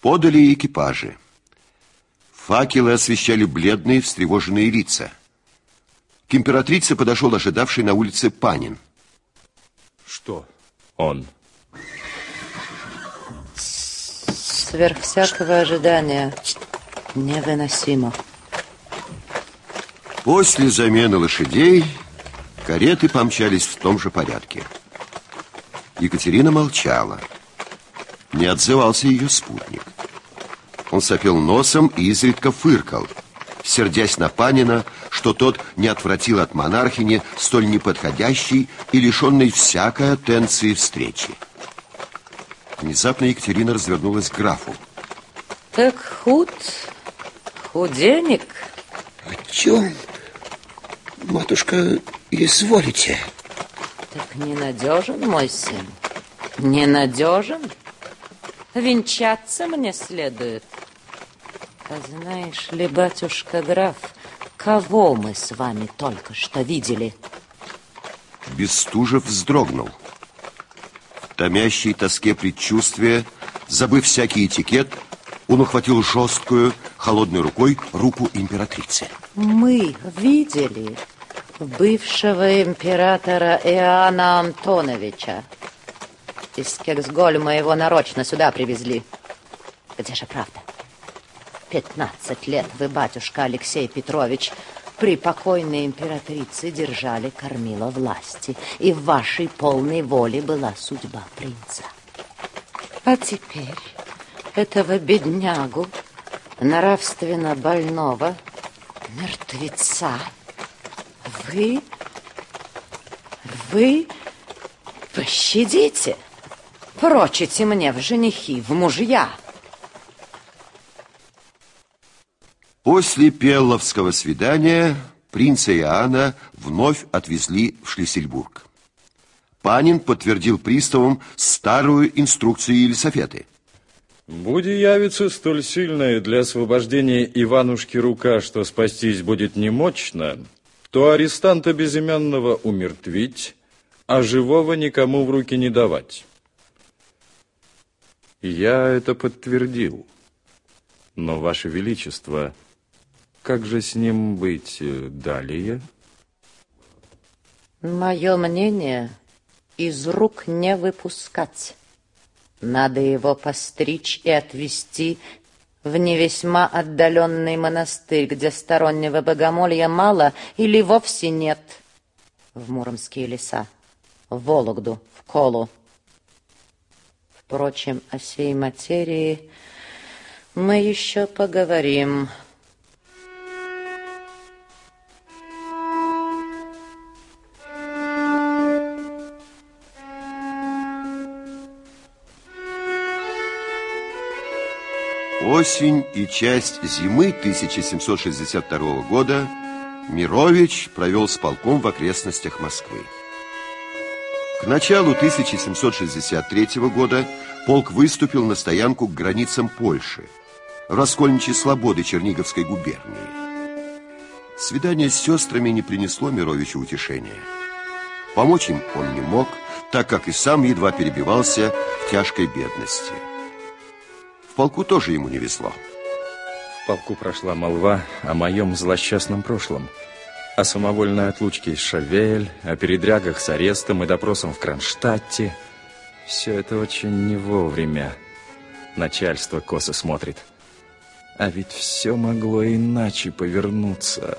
Подали экипажи. Факелы освещали бледные, встревоженные лица. К императрице подошел ожидавший на улице Панин. Что он? Сверх всякого ожидания. Невыносимо. После замены лошадей кареты помчались в том же порядке. Екатерина молчала. Не отзывался ее спутник. Он сопел носом и изредка фыркал, сердясь на Панина, что тот не отвратил от монархини столь неподходящей и лишенной всякой атенции встречи. Внезапно Екатерина развернулась к графу. Так худ, худенек. О чем, матушка, изволите? Так ненадежен мой сын, ненадежен. Венчаться мне следует. А знаешь ли, батюшка граф, кого мы с вами только что видели? Бестужев вздрогнул. В томящей тоске предчувствия, забыв всякий этикет, он ухватил жесткую, холодной рукой руку императрицы. Мы видели бывшего императора Иоанна Антоновича. Из Кексгольма его нарочно сюда привезли. Где же правда? Пятнадцать лет вы, батюшка Алексей Петрович, при покойной императрице держали кормила власти, и в вашей полной воле была судьба принца. А теперь этого беднягу, нравственно больного, мертвеца, вы, вы пощадите, прочите мне в женихи, в мужья. После Пелловского свидания принца Иоанна вновь отвезли в Шлиссельбург. Панин подтвердил приставам старую инструкцию Елисафеты. Буди явится столь сильная для освобождения Иванушки рука, что спастись будет немощно, то арестанта безымянного умертвить, а живого никому в руки не давать. Я это подтвердил. Но, Ваше Величество, как же с ним быть э, далее? Мое мнение, из рук не выпускать. Надо его постричь и отвезти в не весьма отдаленный монастырь, где стороннего богомолья мало или вовсе нет. В Муромские леса, в Вологду, в Колу. Впрочем, о сей материи мы еще поговорим. Осень и часть зимы 1762 года Мирович провел с полком в окрестностях Москвы. К началу 1763 года полк выступил на стоянку к границам Польши, в Раскольничьей Слободы Черниговской губернии. Свидание с сестрами не принесло Мировичу утешения. Помочь им он не мог, так как и сам едва перебивался в тяжкой бедности полку тоже ему не везло. В полку прошла молва о моем злосчастном прошлом. О самовольной отлучке из Шавель, о передрягах с арестом и допросом в Кронштадте. Все это очень не вовремя. Начальство косо смотрит. А ведь все могло иначе повернуться.